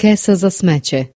Kesa za smeće